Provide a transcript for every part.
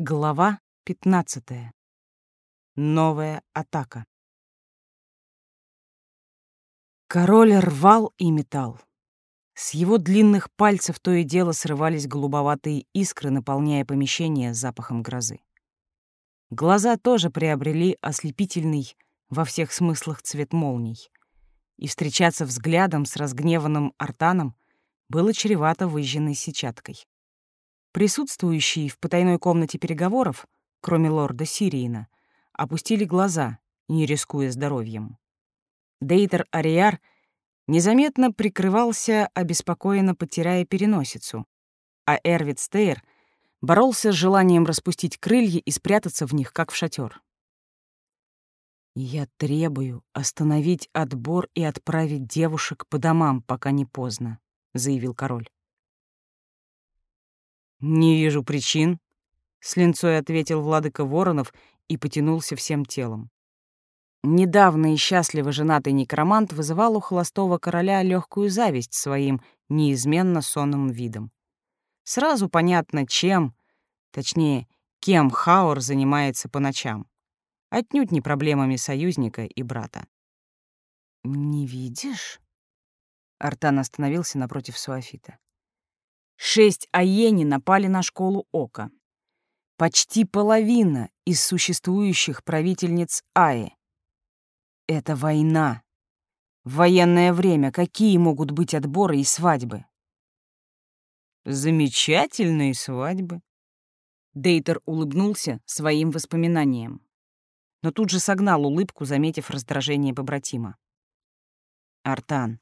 Глава 15. Новая атака. Король рвал и метал. С его длинных пальцев то и дело срывались голубоватые искры, наполняя помещение запахом грозы. Глаза тоже приобрели ослепительный во всех смыслах цвет молний, и встречаться взглядом с разгневанным артаном было чревато выжженной сетчаткой. Присутствующие в потайной комнате переговоров, кроме лорда Сириина, опустили глаза, не рискуя здоровьем. Дейтер Ариар незаметно прикрывался, обеспокоенно потирая переносицу, а Эрвид Стейр боролся с желанием распустить крылья и спрятаться в них, как в шатер. «Я требую остановить отбор и отправить девушек по домам, пока не поздно», — заявил король. «Не вижу причин», — с линцой ответил владыка Воронов и потянулся всем телом. Недавно и счастливо женатый некромант вызывал у холостого короля легкую зависть своим неизменно сонным видом. Сразу понятно, чем, точнее, кем Хаур занимается по ночам. Отнюдь не проблемами союзника и брата. «Не видишь?» Артан остановился напротив Суафита. Шесть аени напали на школу Ока. Почти половина из существующих правительниц Аи. Это война. В военное время какие могут быть отборы и свадьбы? Замечательные свадьбы. Дейтер улыбнулся своим воспоминаниям, но тут же согнал улыбку, заметив раздражение побратима. «Артан,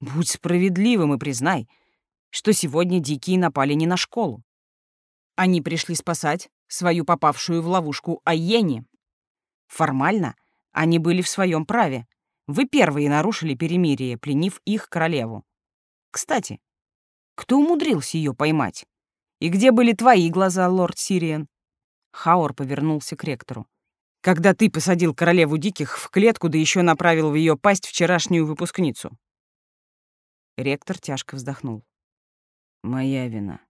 будь справедливым и признай, что сегодня дикие напали не на школу. Они пришли спасать свою попавшую в ловушку Айени. Формально они были в своем праве. Вы первые нарушили перемирие, пленив их королеву. Кстати, кто умудрился ее поймать? И где были твои глаза, лорд Сириен? Хаур повернулся к ректору. Когда ты посадил королеву диких в клетку, да еще направил в ее пасть вчерашнюю выпускницу. Ректор тяжко вздохнул. Моя вина.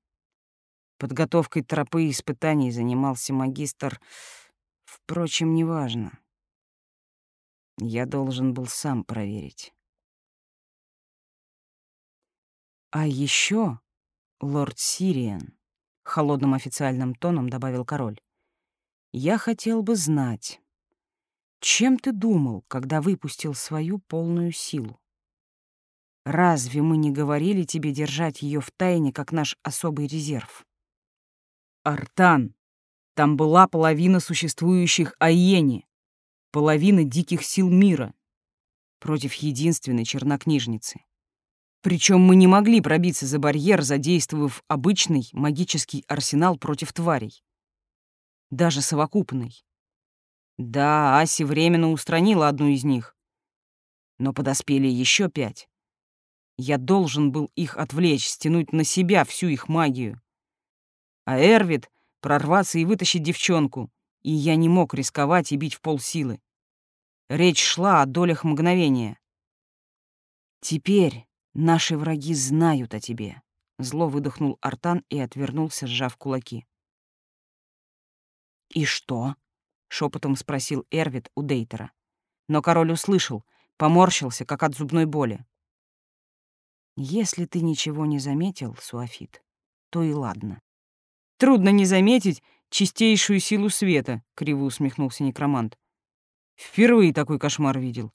Подготовкой тропы испытаний занимался магистр. Впрочем, неважно. Я должен был сам проверить. А еще, лорд Сириен, холодным официальным тоном добавил король, я хотел бы знать, чем ты думал, когда выпустил свою полную силу? Разве мы не говорили тебе держать ее в тайне, как наш особый резерв? Артан, там была половина существующих Айени, половина диких сил мира против единственной чернокнижницы. Причем мы не могли пробиться за барьер, задействовав обычный магический арсенал против тварей. Даже совокупный. Да, Аси временно устранила одну из них. Но подоспели еще пять. Я должен был их отвлечь, стянуть на себя всю их магию. А Эрвид — прорваться и вытащить девчонку, и я не мог рисковать и бить в полсилы. Речь шла о долях мгновения. «Теперь наши враги знают о тебе», — зло выдохнул Артан и отвернулся, сжав кулаки. «И что?» — шепотом спросил Эрвид у Дейтера. Но король услышал, поморщился, как от зубной боли. Если ты ничего не заметил, Суафит, то и ладно. Трудно не заметить чистейшую силу света, криво усмехнулся некромант. Впервые такой кошмар видел.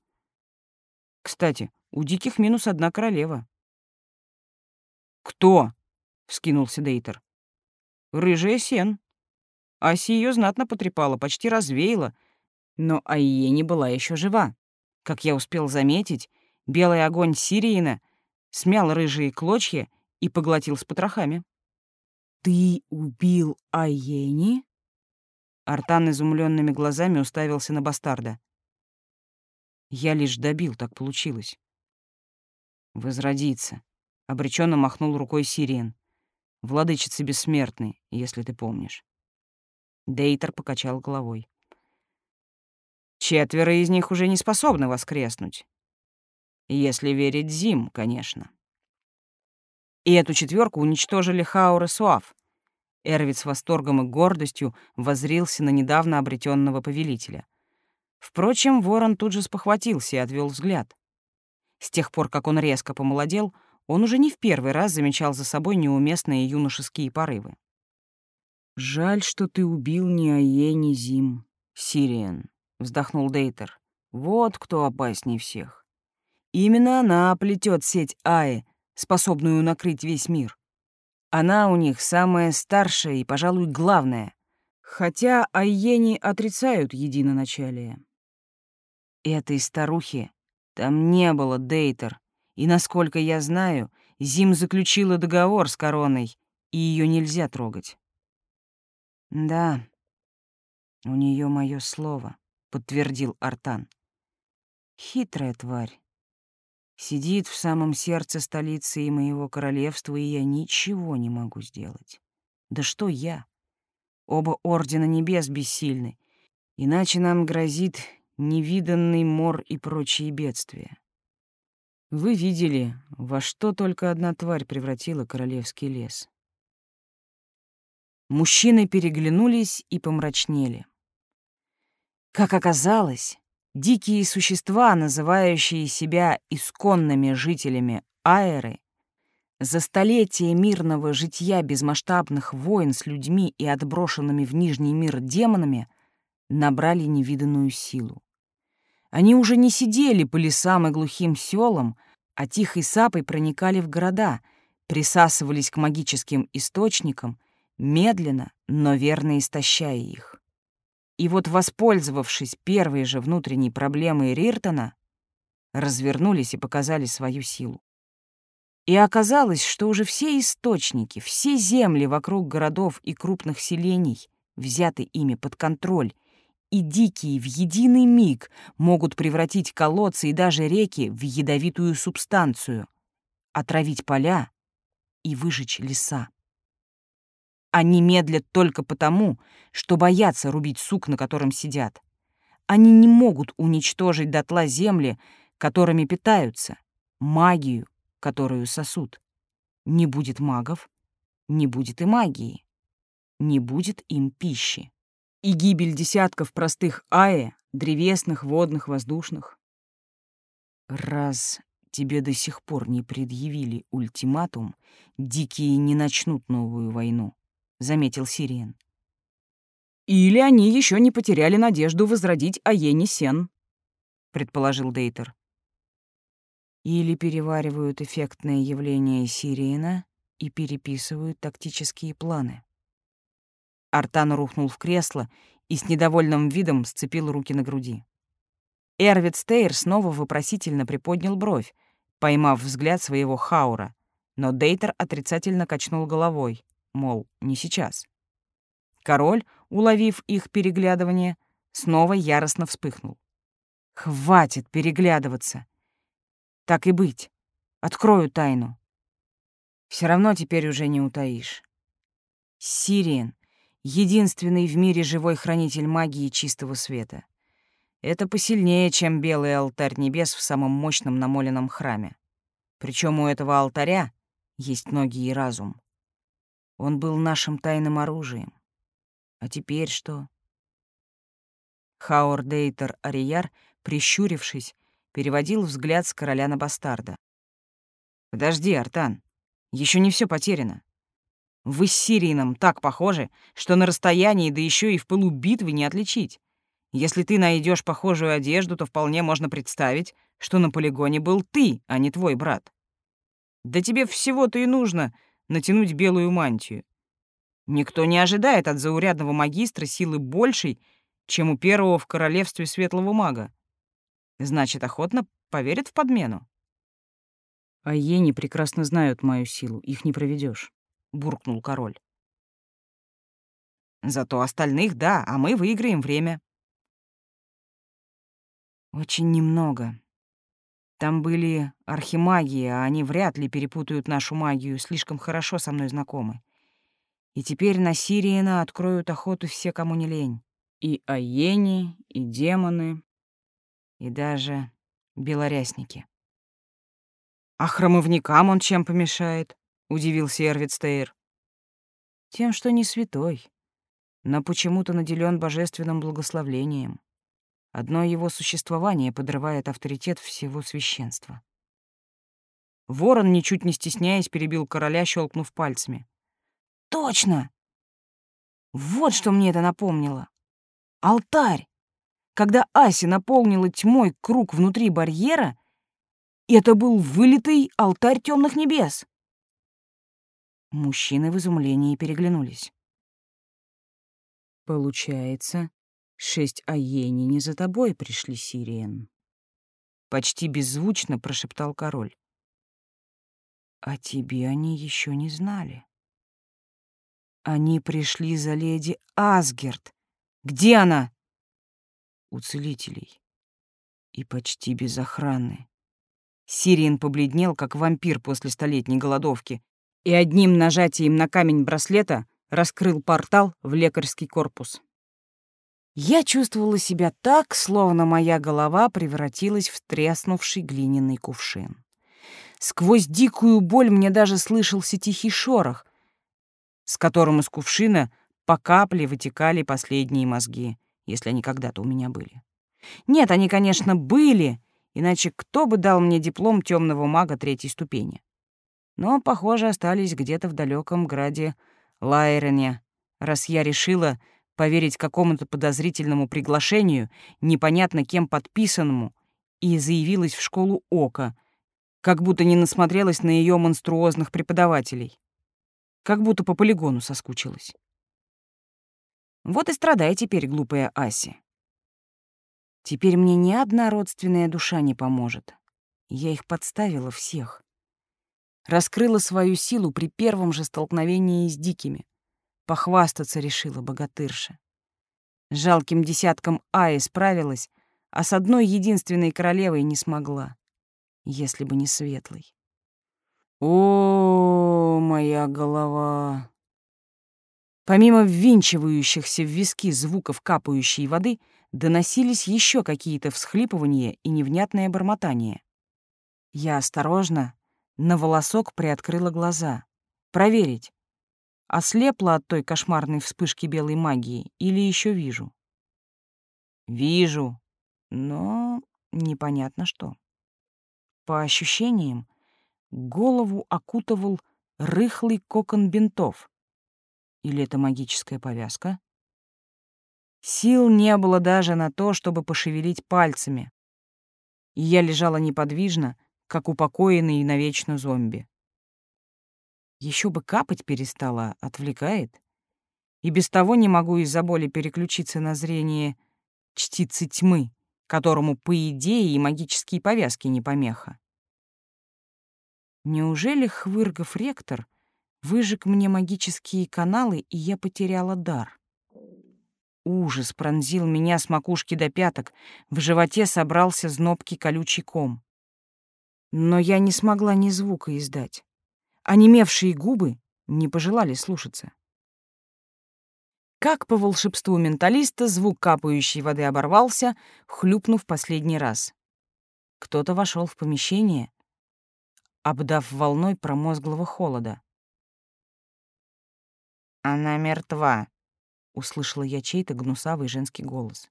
Кстати, у диких минус одна королева. Кто? вскинулся Дейтер. Рыжая сен. Аси ее знатно потрепала, почти развеяла, но Айе не была еще жива. Как я успел заметить, белый огонь Сириина — смял рыжие клочья и поглотил с потрохами. «Ты убил Айени?» Артан изумленными глазами уставился на бастарда. «Я лишь добил, так получилось». «Возродиться», — обреченно махнул рукой Сириен. «Владычица бессмертный, если ты помнишь». Дейтер покачал головой. «Четверо из них уже не способны воскреснуть. Если верить Зим, конечно. И эту четверку уничтожили Хаур и Суав. Эрвид с восторгом и гордостью возрился на недавно обретенного повелителя. Впрочем, ворон тут же спохватился и отвел взгляд. С тех пор, как он резко помолодел, он уже не в первый раз замечал за собой неуместные юношеские порывы. «Жаль, что ты убил ни Ае, ни Зим, Сириен», — вздохнул Дейтер. «Вот кто опасней всех. Именно она плетет сеть Аи, способную накрыть весь мир. Она у них самая старшая и, пожалуй, главная, хотя Айени отрицают единоначалие. Этой старухи там не было, Дейтер, и, насколько я знаю, Зим заключила договор с короной, и ее нельзя трогать. Да, у нее мое слово, подтвердил Артан. Хитрая тварь. Сидит в самом сердце столицы и моего королевства, и я ничего не могу сделать. Да что я? Оба Ордена Небес бессильны, иначе нам грозит невиданный мор и прочие бедствия. Вы видели, во что только одна тварь превратила королевский лес. Мужчины переглянулись и помрачнели. Как оказалось, дикие существа, называющие себя исконными жителями Аэры, за столетия мирного житья без масштабных войн с людьми и отброшенными в Нижний мир демонами набрали невиданную силу. Они уже не сидели по лесам и глухим селам, а тихой сапой проникали в города, присасывались к магическим источникам, медленно, но верно истощая их. И вот, воспользовавшись первой же внутренней проблемой Риртона, развернулись и показали свою силу. И оказалось, что уже все источники, все земли вокруг городов и крупных селений взяты ими под контроль и дикие в единый миг могут превратить колодцы и даже реки в ядовитую субстанцию, отравить поля и выжечь леса. Они медлят только потому, что боятся рубить сук, на котором сидят. Они не могут уничтожить дотла земли, которыми питаются, магию, которую сосут. Не будет магов, не будет и магии, не будет им пищи и гибель десятков простых АЭ, древесных, водных, воздушных. Раз тебе до сих пор не предъявили ультиматум, дикие не начнут новую войну, — заметил Сириен. Или они еще не потеряли надежду возродить Аени Сен, — предположил Дейтер. Или переваривают эффектное явление Сириена и переписывают тактические планы. Артан рухнул в кресло и с недовольным видом сцепил руки на груди. Эрвид Стейр снова вопросительно приподнял бровь, поймав взгляд своего хаура, но Дейтер отрицательно качнул головой, мол, не сейчас. Король, уловив их переглядывание, снова яростно вспыхнул. «Хватит переглядываться! Так и быть, открою тайну. Все равно теперь уже не утаишь. Сириен единственный в мире живой хранитель магии чистого света. Это посильнее, чем белый алтарь небес в самом мощном намоленном храме. Причем у этого алтаря есть ноги и разум. Он был нашим тайным оружием. А теперь что? Хаур Дейтер Арияр, прищурившись, переводил взгляд с короля на бастарда. «Подожди, Артан, еще не все потеряно. Вы с Сирином так похожи, что на расстоянии, да еще и в пылу битвы не отличить. Если ты найдешь похожую одежду, то вполне можно представить, что на полигоне был ты, а не твой брат. Да тебе всего-то и нужно натянуть белую мантию. Никто не ожидает от заурядного магистра силы большей, чем у первого в королевстве светлого мага. Значит, охотно поверят в подмену. А ени прекрасно знают мою силу, их не проведешь буркнул король. Зато остальных — да, а мы выиграем время. Очень немного. Там были архимагии, а они вряд ли перепутают нашу магию, слишком хорошо со мной знакомы. И теперь на Сириена откроют охоту все, кому не лень. И аени, и демоны, и даже белорясники. «А хромовникам он чем помешает?» — удивился Эрвидстейр. Тем, что не святой, но почему-то наделен божественным благословлением. Одно его существование подрывает авторитет всего священства. Ворон, ничуть не стесняясь, перебил короля, щелкнув пальцами. «Точно! Вот что мне это напомнило. Алтарь! Когда Ася наполнила тьмой круг внутри барьера, это был вылитый алтарь темных небес. Мужчины в изумлении переглянулись. «Получается, шесть Аени не за тобой пришли, Сириен?» Почти беззвучно прошептал король. «А тебе они еще не знали. Они пришли за леди Асгерт. Где она?» «У целителей. И почти без охраны». Сириен побледнел, как вампир после столетней голодовки, и одним нажатием на камень браслета раскрыл портал в лекарский корпус. Я чувствовала себя так, словно моя голова превратилась в треснувший глиняный кувшин. Сквозь дикую боль мне даже слышался тихий шорох, с которым из кувшина по капле вытекали последние мозги, если они когда-то у меня были. Нет, они, конечно, были, иначе кто бы дал мне диплом темного мага третьей ступени? но, похоже, остались где-то в далеком граде Лайрене, раз я решила поверить какому-то подозрительному приглашению, непонятно кем подписанному, и заявилась в школу Ока, как будто не насмотрелась на ее монструозных преподавателей. Как будто по полигону соскучилась. Вот и страдай теперь, глупая Аси. Теперь мне ни одна родственная душа не поможет. Я их подставила всех раскрыла свою силу при первом же столкновении с дикими. Похвастаться решила богатырша. Жалким десятком Аи справилась, а с одной единственной королевой не смогла, если бы не светлой. О, моя голова! Помимо ввинчивающихся в виски звуков капающей воды, доносились еще какие-то всхлипывания и невнятное бормотание. Я осторожно, на волосок приоткрыла глаза. Проверить, ослепла от той кошмарной вспышки белой магии или еще вижу? Вижу, но непонятно что. По ощущениям, голову окутывал рыхлый кокон бинтов. Или это магическая повязка? Сил не было даже на то, чтобы пошевелить пальцами. И я лежала неподвижно, как упокоенный навечно зомби. Еще бы капать перестала, отвлекает. И без того не могу из-за боли переключиться на зрение чтицы тьмы, которому, по идее, и магические повязки не помеха. Неужели Хвыргов ректор выжег мне магические каналы, и я потеряла дар? Ужас пронзил меня с макушки до пяток, в животе собрался знобкий колючий ком. Но я не смогла ни звука издать. Онемевшие губы не пожелали слушаться. Как по волшебству менталиста, звук капающей воды оборвался, хлюпнув последний раз. Кто-то вошел в помещение, обдав волной промозглого холода. «Она мертва», — услышала я чей-то гнусавый женский голос.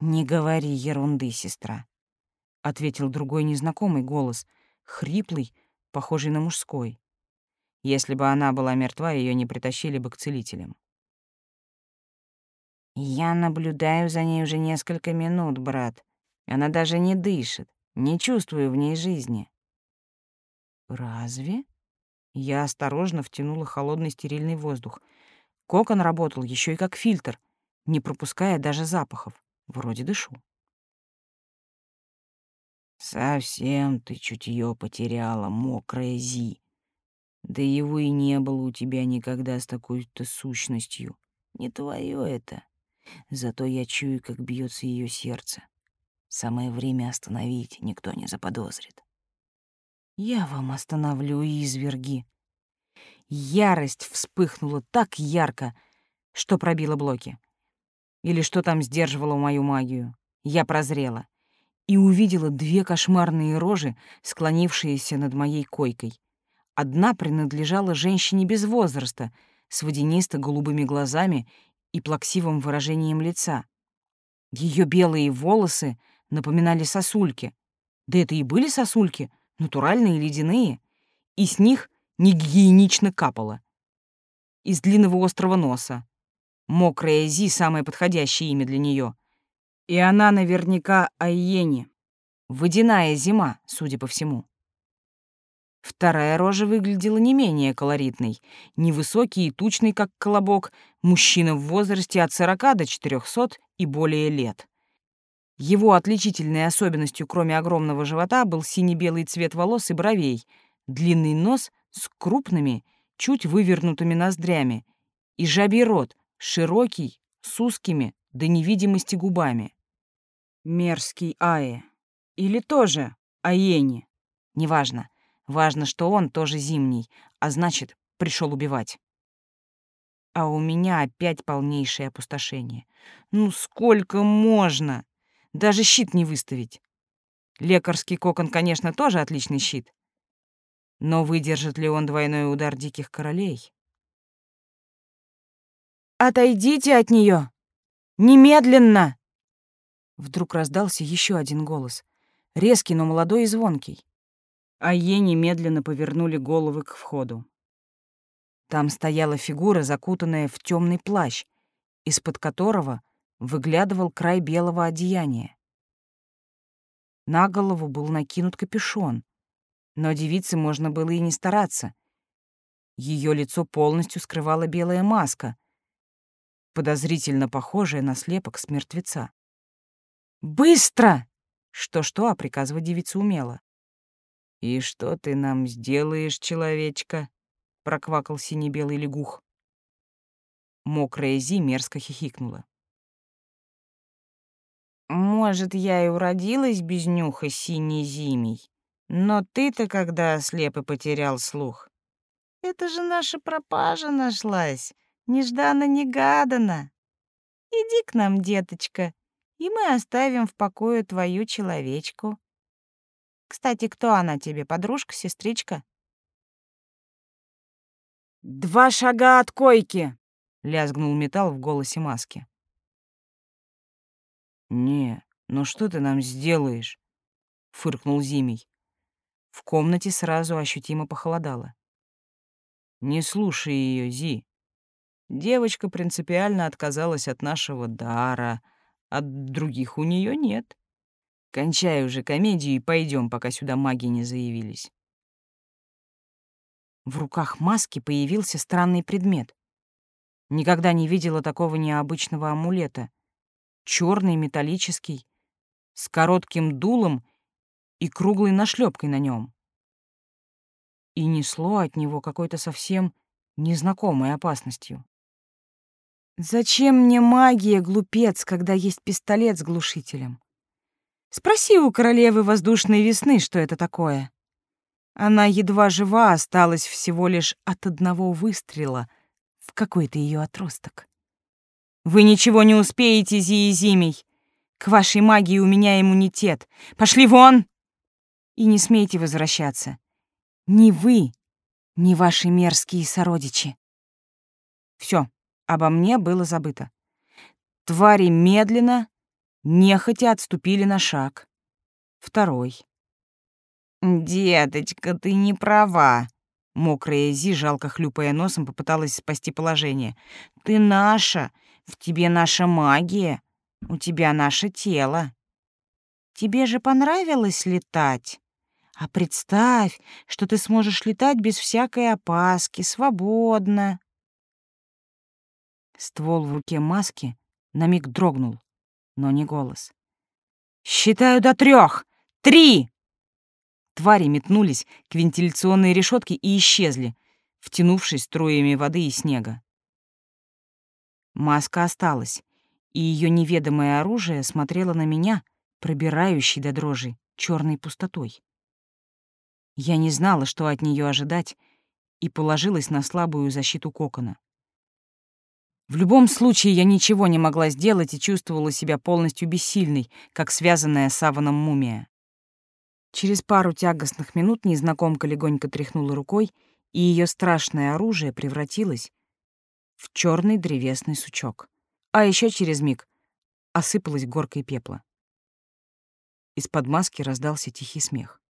«Не говори ерунды, сестра ответил другой незнакомый голос, хриплый, похожий на мужской. Если бы она была мертва, ее не притащили бы к целителям. Я наблюдаю за ней уже несколько минут, брат. Она даже не дышит, не чувствую в ней жизни. Разве? Я осторожно втянула холодный стерильный воздух. Кокон работал еще и как фильтр, не пропуская даже запахов. Вроде дышу. Совсем ты чутье потеряла, мокрая Зи. Да его и не было у тебя никогда с такой-то сущностью. Не твое это. Зато я чую, как бьется ее сердце. Самое время остановить, никто не заподозрит. Я вам остановлю, изверги. Ярость вспыхнула так ярко, что пробила блоки. Или что там сдерживало мою магию. Я прозрела и увидела две кошмарные рожи, склонившиеся над моей койкой. Одна принадлежала женщине без возраста, с водянисто-голубыми глазами и плаксивым выражением лица. Ее белые волосы напоминали сосульки. Да это и были сосульки, натуральные ледяные. И с них негигиенично капало. Из длинного острого носа. Мокрая Зи — самое подходящее имя для нее. И она наверняка Айени. Водяная зима, судя по всему. Вторая рожа выглядела не менее колоритной. Невысокий и тучный, как колобок, мужчина в возрасте от 40 до 400 и более лет. Его отличительной особенностью, кроме огромного живота, был сине-белый цвет волос и бровей, длинный нос с крупными, чуть вывернутыми ноздрями и жабий рот, широкий, с узкими до невидимости губами. Мерзкий Аи. Или тоже Аени. Неважно. Важно, что он тоже зимний, а значит, пришел убивать. А у меня опять полнейшее опустошение. Ну сколько можно? Даже щит не выставить. Лекарский кокон, конечно, тоже отличный щит. Но выдержит ли он двойной удар диких королей? «Отойдите от нее! Немедленно!» Вдруг раздался еще один голос, резкий, но молодой и звонкий а ей немедленно повернули головы к входу. Там стояла фигура, закутанная в темный плащ, из-под которого выглядывал край белого одеяния. На голову был накинут капюшон, но девице можно было и не стараться. Ее лицо полностью скрывала белая маска, подозрительно похожая на слепок с мертвеца. «Быстро!» Что-что, а приказывать девица умела. «И что ты нам сделаешь, человечка?» — проквакал сине-белый лягух. Мокрая Зи мерзко хихикнула. «Может, я и уродилась без нюха синей зимей, но ты-то когда ослеп и потерял слух? Это же наша пропажа нашлась, нежданно-негаданно. Иди к нам, деточка, и мы оставим в покое твою человечку». Кстати, кто она тебе, подружка, сестричка? «Два шага от койки!» — лязгнул металл в голосе маски. «Не, ну что ты нам сделаешь?» — фыркнул Зимий. В комнате сразу ощутимо похолодало. «Не слушай ее, Зи. Девочка принципиально отказалась от нашего дара, от других у нее нет. Кончай уже комедию и пойдем, пока сюда маги не заявились. В руках маски появился странный предмет. Никогда не видела такого необычного амулета. Черный, металлический, с коротким дулом и круглой нашлепкой на нем. И несло от него какой-то совсем незнакомой опасностью. «Зачем мне магия, глупец, когда есть пистолет с глушителем?» Спроси у королевы воздушной весны, что это такое. Она едва жива, осталась всего лишь от одного выстрела в какой-то ее отросток. Вы ничего не успеете, Зиезимий. К вашей магии у меня иммунитет. Пошли вон! И не смейте возвращаться. Ни вы, ни ваши мерзкие сородичи. Все, обо мне было забыто. Твари медленно, нехотя отступили на шаг. Второй. «Деточка, ты не права», — мокрая Зи, жалко хлюпая носом, попыталась спасти положение. «Ты наша, в тебе наша магия, у тебя наше тело. Тебе же понравилось летать? А представь, что ты сможешь летать без всякой опаски, свободно». Ствол в руке маски на миг дрогнул но не голос. «Считаю до трех! Три!» Твари метнулись к вентиляционной решетке и исчезли, втянувшись струями воды и снега. Маска осталась, и ее неведомое оружие смотрело на меня, пробирающей до дрожи, черной пустотой. Я не знала, что от нее ожидать, и положилась на слабую защиту кокона. В любом случае я ничего не могла сделать и чувствовала себя полностью бессильной, как связанная с саваном мумия. Через пару тягостных минут незнакомка легонько тряхнула рукой, и ее страшное оружие превратилось в черный древесный сучок. А еще через миг осыпалась горкой пепла. Из-под маски раздался тихий смех.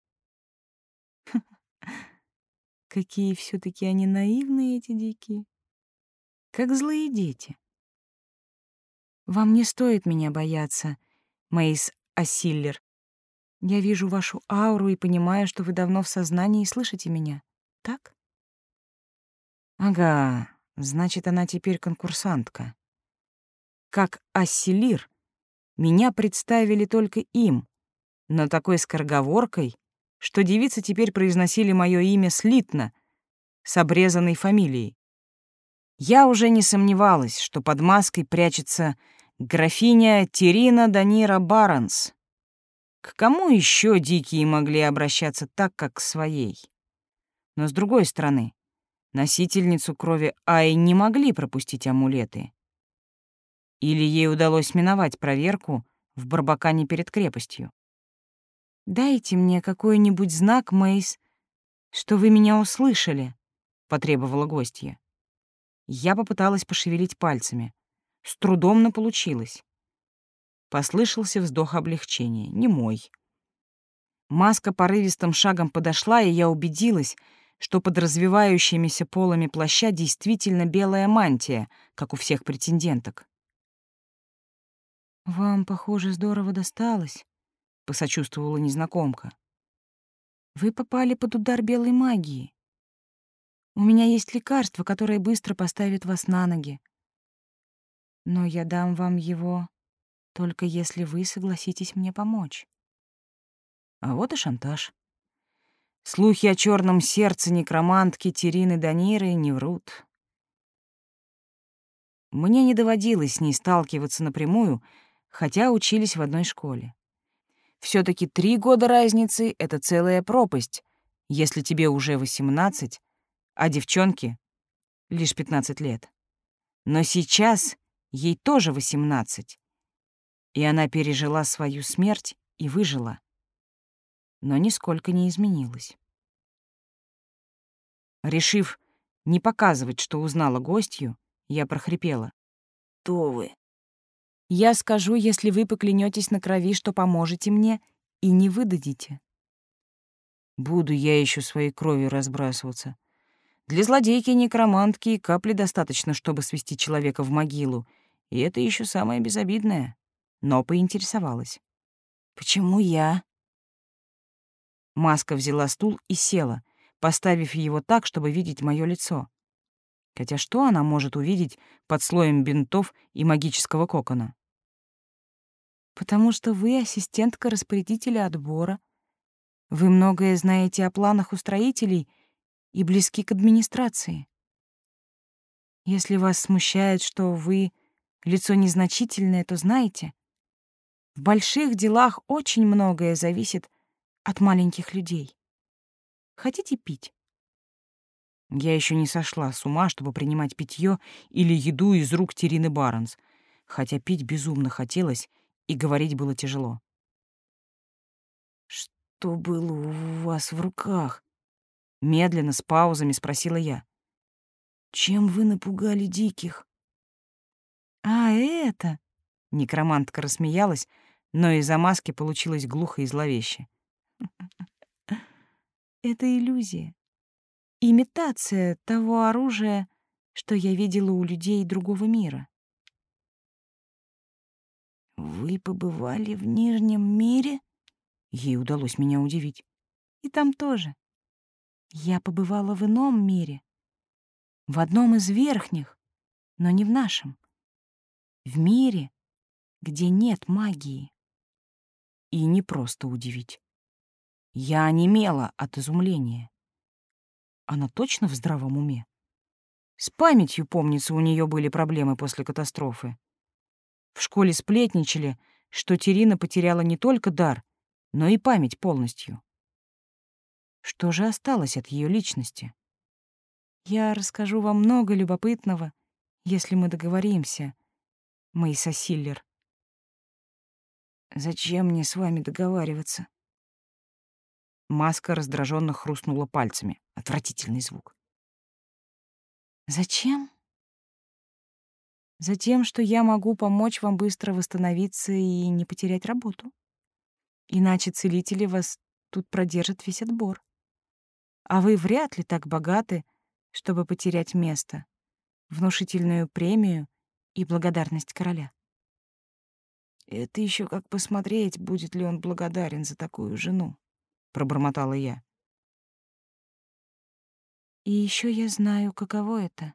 Какие все таки они наивные, эти дикие. Как злые дети. Вам не стоит меня бояться, Мейс Асиллер. Я вижу вашу ауру и понимаю, что вы давно в сознании и слышите меня. Так? Ага, значит, она теперь конкурсантка. Как Ассилир, меня представили только им, но такой скороговоркой, что девицы теперь произносили мое имя слитно, с обрезанной фамилией. Я уже не сомневалась, что под маской прячется графиня Терина Данира Баронс. К кому еще дикие могли обращаться так, как к своей? Но с другой стороны, носительницу крови Ай не могли пропустить амулеты. Или ей удалось миновать проверку в Барбакане перед крепостью. «Дайте мне какой-нибудь знак, Мейс, что вы меня услышали», — потребовала гостья. Я попыталась пошевелить пальцами. С трудом, но получилось. Послышался вздох облегчения, не мой. Маска порывистым шагом подошла, и я убедилась, что под развивающимися полами плаща действительно белая мантия, как у всех претенденток. «Вам, похоже, здорово досталось», — посочувствовала незнакомка. «Вы попали под удар белой магии. У меня есть лекарство, которое быстро поставит вас на ноги. Но я дам вам его только если вы согласитесь мне помочь». А вот и шантаж. Слухи о черном сердце некромантки Терины Даниры не врут. Мне не доводилось с ней сталкиваться напрямую, хотя учились в одной школе все таки три года разницы — это целая пропасть, если тебе уже 18, а девчонке — лишь 15 лет. Но сейчас ей тоже 18, и она пережила свою смерть и выжила, но нисколько не изменилась. Решив не показывать, что узнала гостью, я прохрипела. «Кто вы?» Я скажу, если вы поклянетесь на крови, что поможете мне и не выдадите. Буду я еще своей кровью разбрасываться. Для злодейки-некромантки и капли достаточно, чтобы свести человека в могилу, и это еще самое безобидное. Но поинтересовалась. «Почему я?» Маска взяла стул и села, поставив его так, чтобы видеть мое лицо. Хотя что она может увидеть под слоем бинтов и магического кокона? «Потому что вы ассистентка распорядителя отбора. Вы многое знаете о планах устроителей и близки к администрации. Если вас смущает, что вы лицо незначительное, то знаете, в больших делах очень многое зависит от маленьких людей. Хотите пить? Я еще не сошла с ума, чтобы принимать питье или еду из рук Терины Барнс, хотя пить безумно хотелось и говорить было тяжело. «Что было у вас в руках?» Медленно, с паузами спросила я. «Чем вы напугали диких?» «А это...» — некромантка рассмеялась, но из-за маски получилось глухо и зловеще. «Это иллюзия имитация того оружия, что я видела у людей другого мира. «Вы побывали в Нижнем мире?» Ей удалось меня удивить. «И там тоже. Я побывала в ином мире. В одном из верхних, но не в нашем. В мире, где нет магии». И не просто удивить. Я онемела от изумления. Она точно в здравом уме? С памятью, помнится, у нее были проблемы после катастрофы. В школе сплетничали, что Терина потеряла не только дар, но и память полностью. Что же осталось от ее личности? Я расскажу вам много любопытного, если мы договоримся, Мейса Силлер. Зачем мне с вами договариваться? Маска раздраженно хрустнула пальцами. Отвратительный звук. «Зачем? Затем, что я могу помочь вам быстро восстановиться и не потерять работу. Иначе целители вас тут продержат весь отбор. А вы вряд ли так богаты, чтобы потерять место, внушительную премию и благодарность короля. Это еще как посмотреть, будет ли он благодарен за такую жену, пробормотала я. И еще я знаю, каково это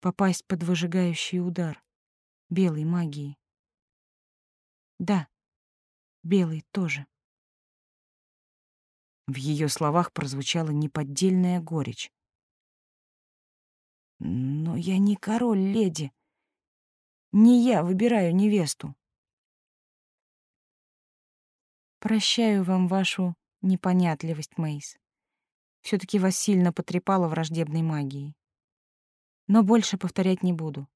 попасть под выжигающий удар белой магии. Да, белый тоже. В ее словах прозвучала неподдельная горечь. Но я не король, леди. Не я выбираю невесту. Прощаю вам вашу непонятливость, Мейс. все таки вас сильно потрепало враждебной магией но больше повторять не буду.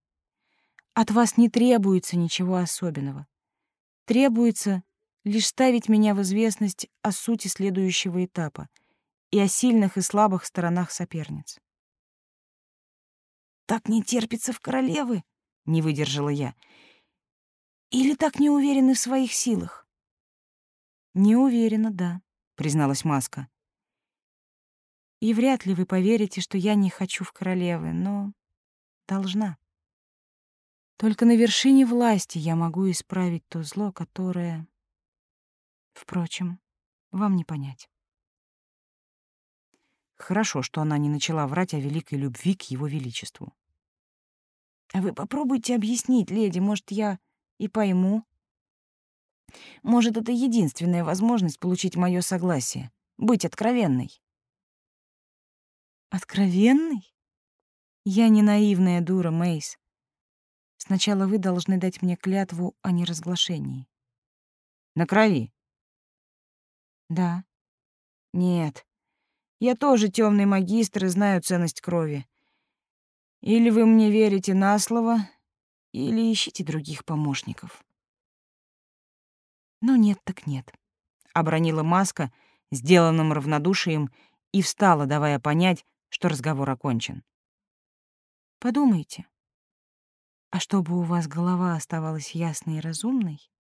От вас не требуется ничего особенного. Требуется лишь ставить меня в известность о сути следующего этапа и о сильных и слабых сторонах соперниц. «Так не терпится в королевы?» — не выдержала я. «Или так не уверены в своих силах?» «Не уверена, да», — призналась Маска. «И вряд ли вы поверите, что я не хочу в королевы, но должна. Только на вершине власти я могу исправить то зло, которое... Впрочем, вам не понять. Хорошо, что она не начала врать о великой любви к его величеству. А вы попробуйте объяснить, леди, может, я и пойму. Может, это единственная возможность получить мое согласие, быть откровенной. Откровенной? Я не наивная дура, Мейс. Сначала вы должны дать мне клятву о неразглашении. На крови? Да. Нет. Я тоже темный магистр и знаю ценность крови. Или вы мне верите на слово, или ищите других помощников. Ну нет так нет. Обронила маска, сделанным равнодушием, и встала, давая понять, что разговор окончен. Подумайте. А чтобы у вас голова оставалась ясной и разумной,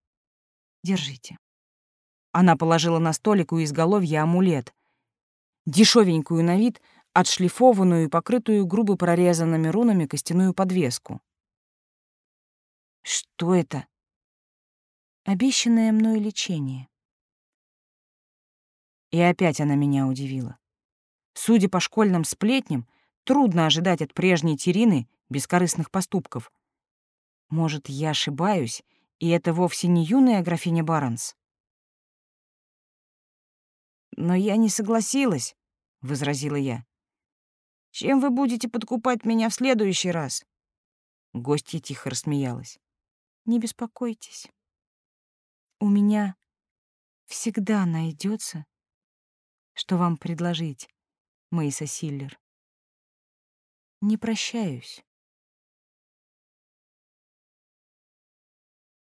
держите. Она положила на столик у изголовья амулет, дешевенькую на вид, отшлифованную и покрытую грубо прорезанными рунами костяную подвеску. Что это? Обещанное мной лечение. И опять она меня удивила. Судя по школьным сплетням, Трудно ожидать от прежней Терины бескорыстных поступков. Может, я ошибаюсь, и это вовсе не юная графиня Барнс? «Но я не согласилась», — возразила я. «Чем вы будете подкупать меня в следующий раз?» Гостья тихо рассмеялась. «Не беспокойтесь. У меня всегда найдется, что вам предложить, Мейса Силлер. Не прощаюсь.